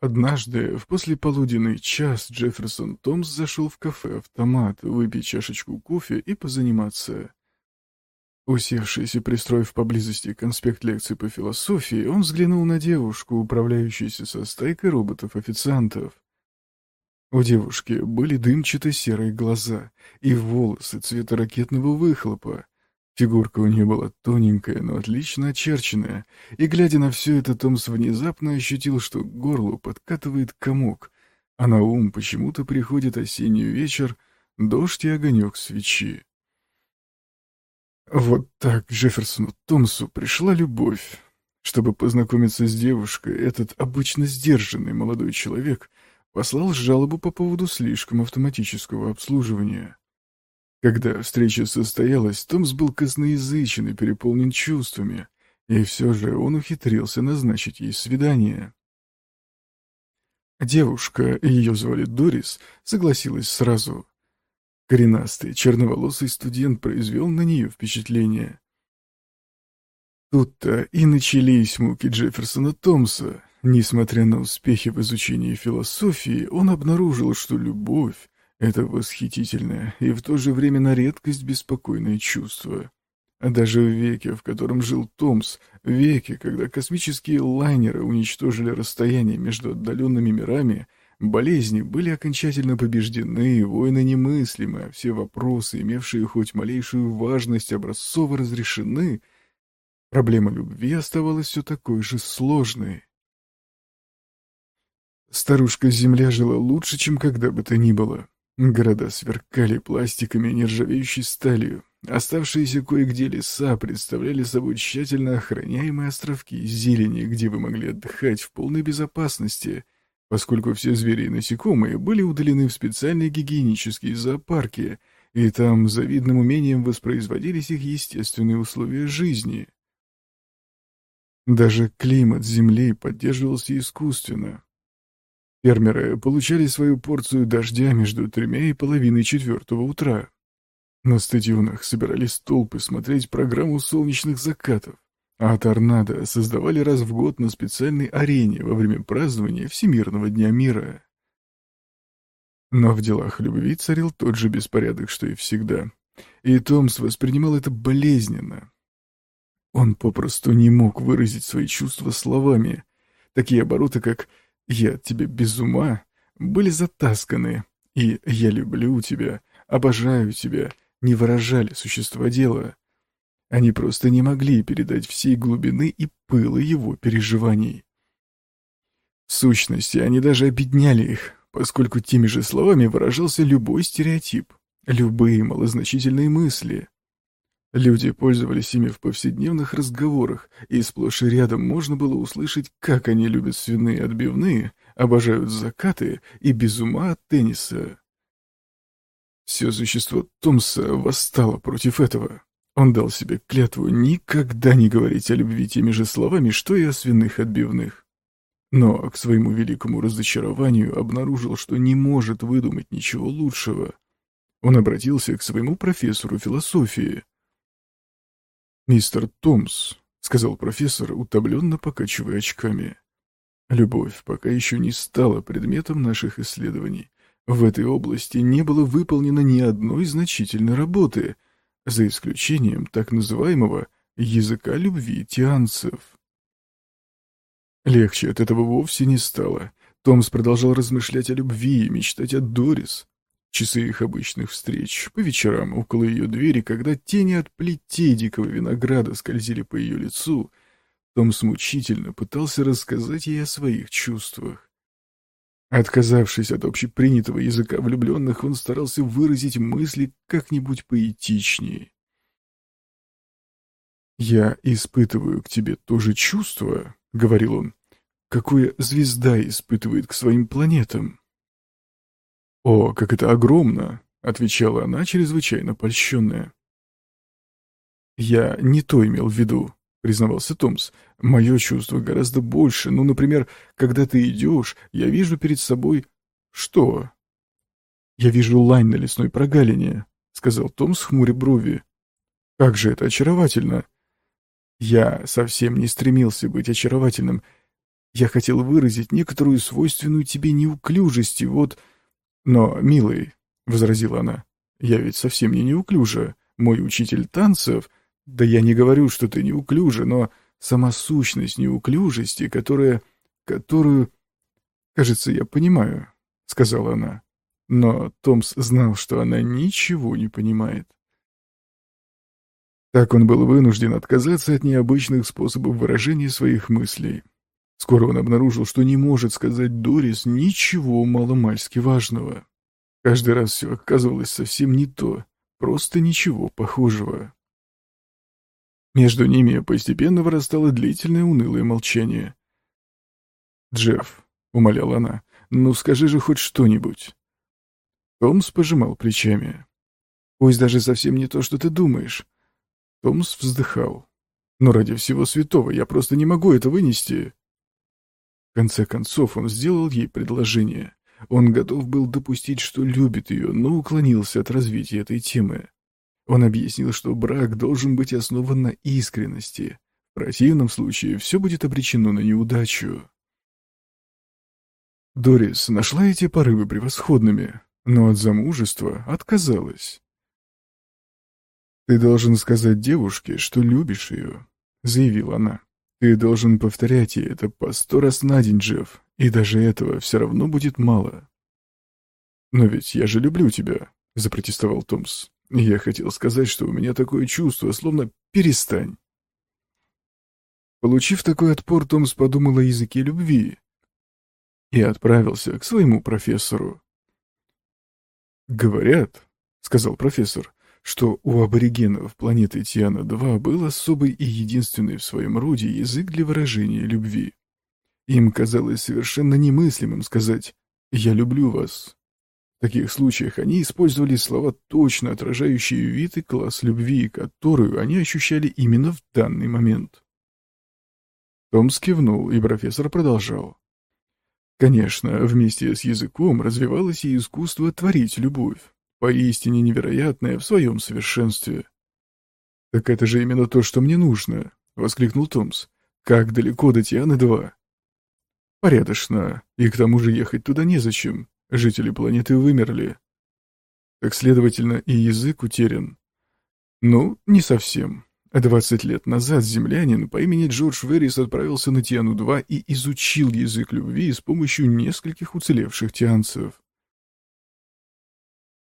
Однажды, в послеполуденный час, Джефферсон Томс зашел в кафе-автомат выпить чашечку кофе и позаниматься. Усевшись и пристроив поблизости конспект лекции по философии, он взглянул на девушку, управляющуюся со стайкой роботов-официантов. У девушки были дымчато-серые глаза и волосы цвета ракетного выхлопа. Фигурка у нее была тоненькая, но отлично очерченная, и, глядя на все это, Томс внезапно ощутил, что к горлу подкатывает комок, а на ум почему-то приходит осенний вечер, дождь и огонек свечи. Вот так Джефферсону Томсу пришла любовь. Чтобы познакомиться с девушкой, этот обычно сдержанный молодой человек послал жалобу по поводу слишком автоматического обслуживания. Когда встреча состоялась, Томс был косноязычен и переполнен чувствами, и все же он ухитрился назначить ей свидание. Девушка, ее звали Дорис, согласилась сразу. Коренастый, черноволосый студент произвел на нее впечатление. Тут-то и начались муки Джефферсона Томса. Несмотря на успехи в изучении философии, он обнаружил, что любовь это восхитительное и в то же время на редкость беспокойное чувство. А даже в веке, в котором жил Томс, веке, когда космические лайнеры уничтожили расстояние между отдаленными мирами, болезни были окончательно побеждены, войны немыслимы, а все вопросы, имевшие хоть малейшую важность, образцово разрешены, проблема любви оставалась все такой же сложной. Старушка-Земля жила лучше, чем когда бы то ни было. Города сверкали пластиками и нержавеющей сталью. Оставшиеся кое-где леса представляли собой тщательно охраняемые островки зелени, где вы могли отдыхать в полной безопасности, поскольку все звери и насекомые были удалены в специальные гигиенические зоопарки, и там завидным умением воспроизводились их естественные условия жизни. Даже климат Земли поддерживался искусственно, Фермеры получали свою порцию дождя между тремя и половиной четвертого утра. На стадионах собирались толпы смотреть программу солнечных закатов, а торнадо создавали раз в год на специальной арене во время празднования Всемирного дня мира. Но в делах любви царил тот же беспорядок, что и всегда. И Томс воспринимал это болезненно. Он попросту не мог выразить свои чувства словами. Такие обороты, как «Я тебе без ума» были затасканы, и «я люблю тебя», «обожаю тебя» не выражали существа дела. Они просто не могли передать всей глубины и пыла его переживаний. В сущности, они даже обедняли их, поскольку теми же словами выражался любой стереотип, любые малозначительные мысли. Люди пользовались ими в повседневных разговорах, и сплошь и рядом можно было услышать, как они любят свиные отбивные, обожают закаты и без ума от тенниса. Все существо Томса восстало против этого. Он дал себе клятву никогда не говорить о любви теми же словами, что и о свиных отбивных. Но к своему великому разочарованию обнаружил, что не может выдумать ничего лучшего. Он обратился к своему профессору философии, «Мистер Томс», — сказал профессор, утомленно покачивая очками, — «любовь пока еще не стала предметом наших исследований. В этой области не было выполнено ни одной значительной работы, за исключением так называемого языка любви тианцев». Легче от этого вовсе не стало. Томс продолжал размышлять о любви и мечтать о Дорис, Часы их обычных встреч, по вечерам около ее двери, когда тени от плетей дикого винограда скользили по ее лицу, Том смучительно пытался рассказать ей о своих чувствах. Отказавшись от общепринятого языка влюбленных, он старался выразить мысли как-нибудь поэтичнее. «Я испытываю к тебе то же чувство», — говорил он, — «какое звезда испытывает к своим планетам». «О, как это огромно!» — отвечала она, чрезвычайно польщенная. «Я не то имел в виду», — признавался Томс. «Мое чувство гораздо больше. Ну, например, когда ты идешь, я вижу перед собой...» «Что?» «Я вижу лань на лесной прогалине», — сказал Томс, хмуря брови. «Как же это очаровательно!» «Я совсем не стремился быть очаровательным. Я хотел выразить некоторую свойственную тебе неуклюжесть, и вот... Но, милый, — возразила она, — я ведь совсем не неуклюжа. Мой учитель танцев... Да я не говорю, что ты неуклюжа, но сама сущность неуклюжести, которая... которую... Кажется, я понимаю, — сказала она. Но Томс знал, что она ничего не понимает. Так он был вынужден отказаться от необычных способов выражения своих мыслей. Скоро он обнаружил, что не может сказать Дорис ничего маломальски важного. Каждый раз все оказывалось совсем не то, просто ничего похожего. Между ними постепенно вырастало длительное унылое молчание. «Джефф», — умоляла она, — «ну скажи же хоть что-нибудь». Томс пожимал плечами. «Пусть даже совсем не то, что ты думаешь». Томс вздыхал. «Но ради всего святого я просто не могу это вынести». В конце концов он сделал ей предложение. Он готов был допустить, что любит ее, но уклонился от развития этой темы. Он объяснил, что брак должен быть основан на искренности. В противном случае все будет обречено на неудачу. Дорис нашла эти порывы превосходными, но от замужества отказалась. «Ты должен сказать девушке, что любишь ее», — заявила она. Ты должен повторять ей это по сто раз на день, Джефф, и даже этого все равно будет мало. «Но ведь я же люблю тебя», — запротестовал Томс. «Я хотел сказать, что у меня такое чувство, словно перестань». Получив такой отпор, Томс подумал о языке любви и отправился к своему профессору. «Говорят», — сказал профессор, что у аборигенов планеты Тиана-2 был особый и единственный в своем роде язык для выражения любви. Им казалось совершенно немыслимым сказать «я люблю вас». В таких случаях они использовали слова, точно отражающие вид и класс любви, которую они ощущали именно в данный момент. Том скивнул, и профессор продолжал. Конечно, вместе с языком развивалось и искусство творить любовь поистине невероятное в своем совершенстве. «Так это же именно то, что мне нужно!» — воскликнул Томс. «Как далеко до Тианы-2?» «Порядочно. И к тому же ехать туда незачем. Жители планеты вымерли. Так, следовательно, и язык утерян». «Ну, не совсем. Двадцать лет назад землянин по имени Джордж Веррис отправился на Тиану-2 и изучил язык любви с помощью нескольких уцелевших тианцев.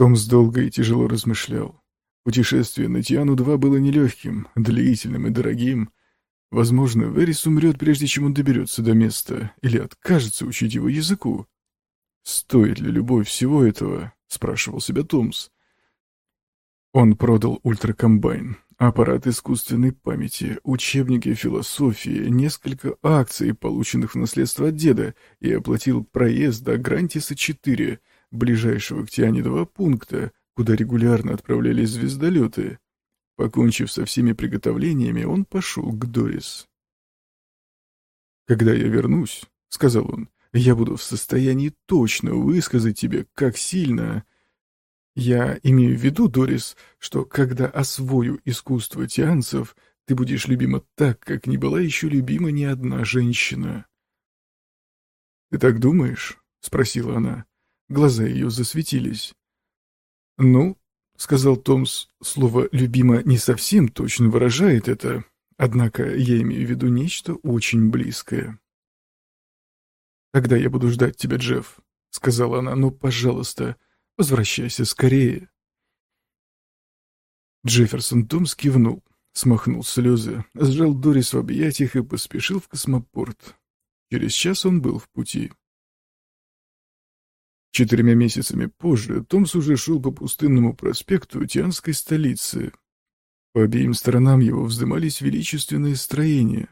Томс долго и тяжело размышлял. Путешествие на Тиану-2 было нелегким, длительным и дорогим. Возможно, Верис умрет, прежде чем он доберется до места, или откажется учить его языку. «Стоит ли любовь всего этого?» — спрашивал себя Томс. Он продал ультракомбайн, аппарат искусственной памяти, учебники философии, несколько акций, полученных в наследство от деда, и оплатил проезд до Грантиса-4, ближайшего к Тиане два пункта, куда регулярно отправлялись звездолеты. Покончив со всеми приготовлениями, он пошел к Дорис. «Когда я вернусь», — сказал он, — «я буду в состоянии точно высказать тебе, как сильно...» «Я имею в виду, Дорис, что когда освою искусство тианцев, ты будешь любима так, как не была еще любима ни одна женщина». «Ты так думаешь?» — спросила она. Глаза ее засветились. «Ну», — сказал Томс, — «слово «любимо» не совсем точно выражает это, однако я имею в виду нечто очень близкое». «Когда я буду ждать тебя, Джефф?» — сказала она, — «но, пожалуйста, возвращайся скорее». Джефферсон Томс кивнул, смахнул слезы, сжал Дорис в объятиях и поспешил в космопорт. Через час он был в пути. Четырьмя месяцами позже Томс уже шел по пустынному проспекту Тианской столицы. По обеим сторонам его вздымались величественные строения.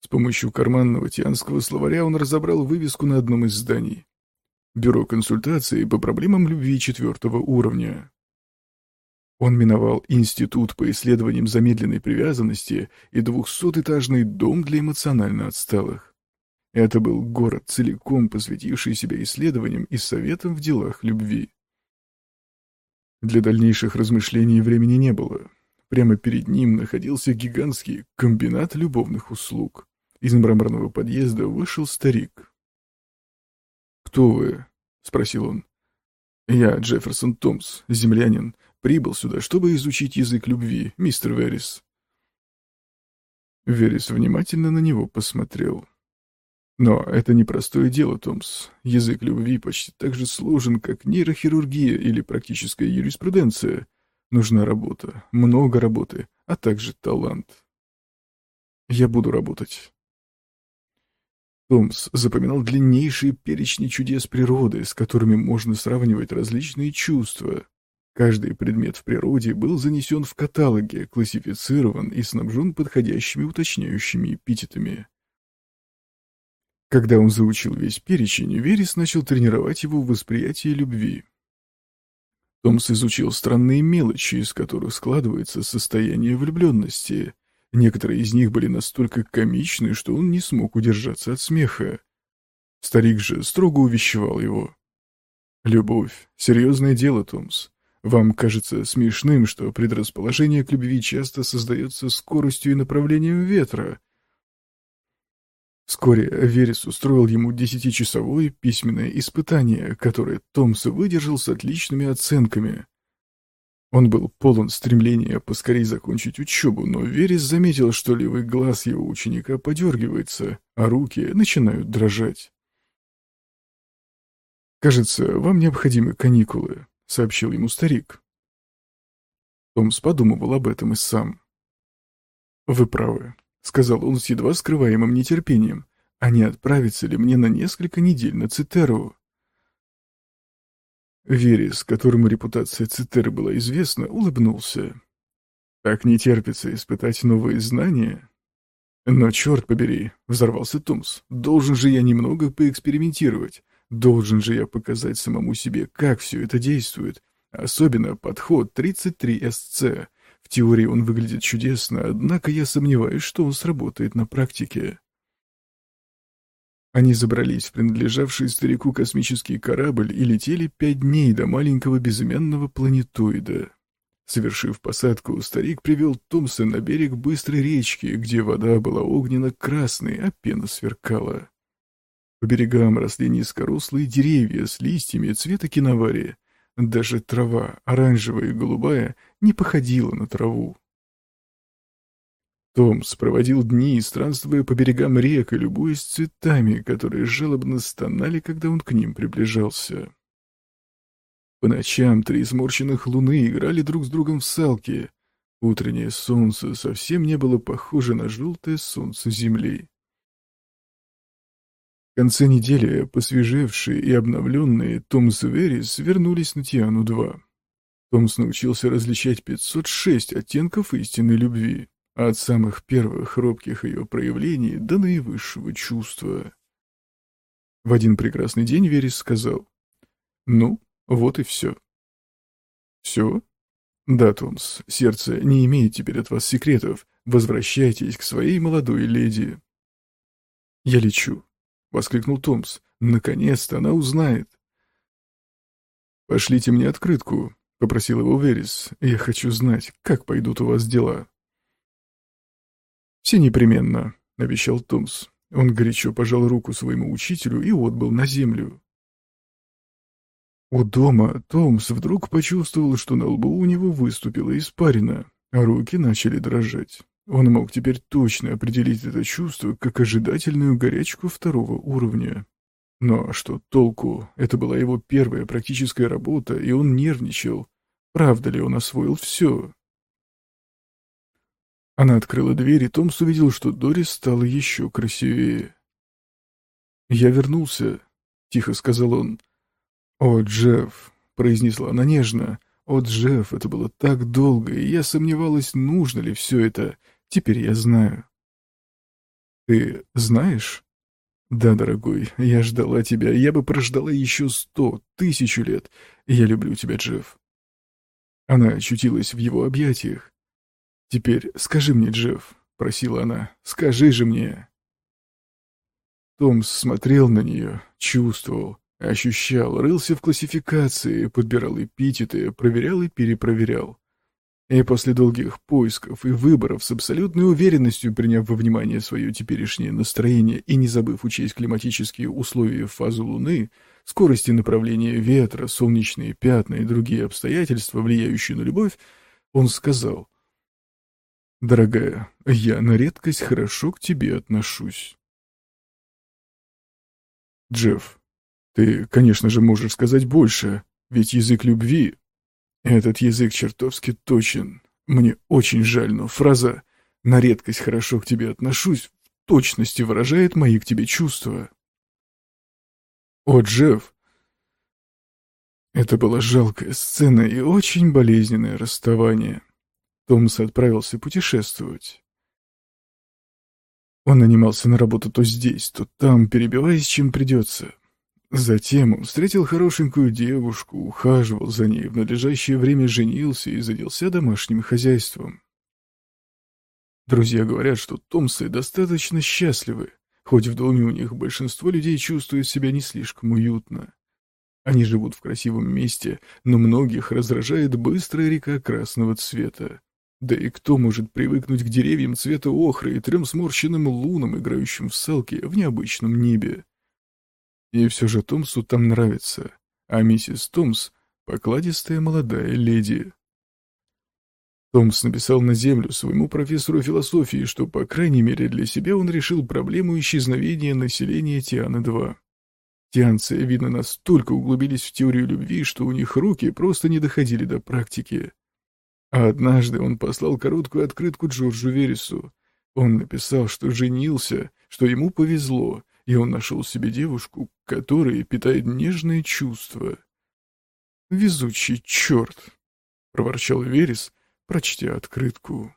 С помощью карманного тианского словаря он разобрал вывеску на одном из зданий. Бюро консультации по проблемам любви четвертого уровня. Он миновал Институт по исследованиям замедленной привязанности и двухсотэтажный дом для эмоционально отсталых. Это был город, целиком посвятивший себя исследованиям и советам в делах любви. Для дальнейших размышлений времени не было. Прямо перед ним находился гигантский комбинат любовных услуг. Из мраморного подъезда вышел старик. «Кто вы?» — спросил он. «Я Джефферсон Томс, землянин. Прибыл сюда, чтобы изучить язык любви, мистер Верис». Верис внимательно на него посмотрел. Но это непростое дело, Томс. Язык любви почти так же сложен, как нейрохирургия или практическая юриспруденция. Нужна работа, много работы, а также талант. Я буду работать. Томс запоминал длиннейшие перечни чудес природы, с которыми можно сравнивать различные чувства. Каждый предмет в природе был занесен в каталоги, классифицирован и снабжен подходящими уточняющими эпитетами. Когда он заучил весь перечень, Верес начал тренировать его в восприятии любви. Томс изучил странные мелочи, из которых складывается состояние влюбленности. Некоторые из них были настолько комичны, что он не смог удержаться от смеха. Старик же строго увещевал его. «Любовь — серьезное дело, Томс. Вам кажется смешным, что предрасположение к любви часто создается скоростью и направлением ветра, Вскоре Верес устроил ему десятичасовое письменное испытание, которое Томс выдержал с отличными оценками. Он был полон стремления поскорей закончить учебу, но Верес заметил, что левый глаз его ученика подергивается, а руки начинают дрожать. «Кажется, вам необходимы каникулы», — сообщил ему старик. Томс подумывал об этом и сам. «Вы правы. — сказал он с едва скрываемым нетерпением. «А не отправиться ли мне на несколько недель на Цитеру?» Верес, которому репутация Цитеры была известна, улыбнулся. «Так не терпится испытать новые знания?» «Но черт побери!» — взорвался Томс. «Должен же я немного поэкспериментировать. Должен же я показать самому себе, как все это действует. Особенно подход 33SC. В теории он выглядит чудесно, однако я сомневаюсь, что он сработает на практике. Они забрались в принадлежавший старику космический корабль и летели пять дней до маленького безымянного планетоида. Совершив посадку, старик привел Томса на берег быстрой речки, где вода была огненно-красной, а пена сверкала. По берегам росли низкорослые деревья с листьями цвета киновария, даже трава, оранжевая и голубая, не походила на траву. Томс проводил дни, странствуя по берегам рек и любуясь цветами, которые жалобно стонали, когда он к ним приближался. По ночам три сморщенных луны играли друг с другом в салки. Утреннее солнце совсем не было похоже на желтое солнце земли конце недели посвежевшие и обновленные Томс Верис вернулись на Тиану-2. Томс научился различать 506 оттенков истинной любви, от самых первых робких ее проявлений до наивысшего чувства. В один прекрасный день Верис сказал, «Ну, вот и все». «Все?» «Да, Томс, сердце не имеет теперь от вас секретов. Возвращайтесь к своей молодой леди». «Я лечу», — воскликнул Томс. «Наконец-то она узнает!» «Пошлите мне открытку», — попросил его Верес. «Я хочу знать, как пойдут у вас дела». «Все непременно», — обещал Томс. Он горячо пожал руку своему учителю и отбыл на землю. У дома Томс вдруг почувствовал, что на лбу у него выступила испарина, а руки начали дрожать. Он мог теперь точно определить это чувство как ожидательную горячку второго уровня. Но что толку? Это была его первая практическая работа, и он нервничал. Правда ли он освоил все? Она открыла дверь, и Томс увидел, что Дорис стала еще красивее. «Я вернулся», — тихо сказал он. «О, Джефф», — произнесла она нежно, — «о, Джефф, это было так долго, и я сомневалась, нужно ли все это. Теперь я знаю. Ты знаешь? Да, дорогой, я ждала тебя. Я бы прождала еще сто, тысячу лет. Я люблю тебя, Джефф. Она очутилась в его объятиях. «Теперь скажи мне, Джефф», — просила она, — «скажи же мне». Томс смотрел на нее, чувствовал, ощущал, рылся в классификации, подбирал эпитеты, проверял и перепроверял. И после долгих поисков и выборов с абсолютной уверенностью приняв во внимание свое теперешнее настроение и не забыв учесть климатические условия в фазу Луны, скорости направления ветра, солнечные пятна и другие обстоятельства, влияющие на любовь, он сказал, «Дорогая, я на редкость хорошо к тебе отношусь». Джефф, ты, конечно же, можешь сказать больше, ведь язык любви этот язык чертовски точен. Мне очень жаль, но фраза «на редкость хорошо к тебе отношусь» в точности выражает мои к тебе чувства. О, Джефф! Это была жалкая сцена и очень болезненное расставание. Томас отправился путешествовать. Он нанимался на работу то здесь, то там, перебиваясь чем придется. Затем он встретил хорошенькую девушку, ухаживал за ней, в надлежащее время женился и занялся домашним хозяйством. Друзья говорят, что Томсы достаточно счастливы, хоть в доме у них большинство людей чувствует себя не слишком уютно. Они живут в красивом месте, но многих раздражает быстрая река красного цвета. Да и кто может привыкнуть к деревьям цвета охры и трем сморщенным лунам, играющим в салки в необычном небе? И все же Томсу там нравится, а миссис Томс — покладистая молодая леди. Томс написал на землю своему профессору философии, что, по крайней мере, для себя он решил проблему исчезновения населения Тианы-2. Тианцы, видно, настолько углубились в теорию любви, что у них руки просто не доходили до практики. А однажды он послал короткую открытку Джорджу Вересу. Он написал, что женился, что ему повезло, и он нашел себе девушку, которая питает нежные чувства. «Везучий черт!» — проворчал Верес, прочтя открытку.